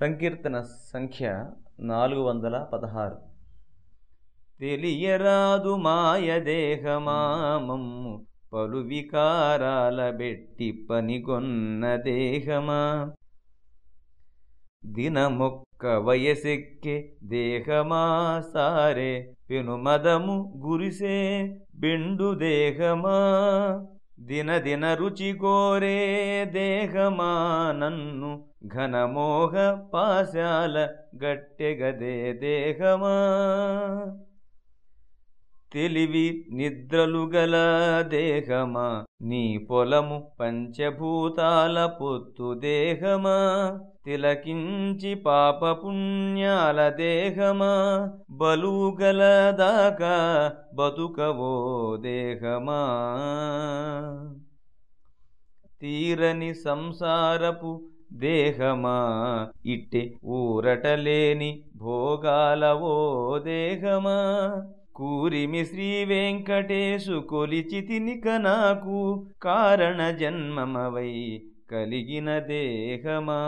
సంకీర్తన సంఖ్య నాలుగు వందల పదహారు. తెలియరాదు మాయదేహమామమ్ము పలు వికారాల బెట్టి పనిగొన్న దేహమా? దినమొక్క వయసెక్కే దేహమా సారే పెనుమదము గురిసే బెండు దేహమా? దిన దిన రుచి కోరే దేహమా నన్ను ఘనమోహ పాశాల గట్టెగదే దేహమా తెలివి నిద్రలు గల దేహమా? నీ పొలము పంచభూతాల పొత్తు దేహమా? తిలకించి పాప పుణ్యాల దేహమా బలుగల దాకా బతుకవో దేహమా? తీరని సంసారపు దేహమా? ఇట్టె ఊరటలేని భోగాలవో దేహమా? కూరిమి శ్రీ వెంకటేశు కొలిచితినిక నాకు కారణ జన్మమవై కలిగిన దేహమా.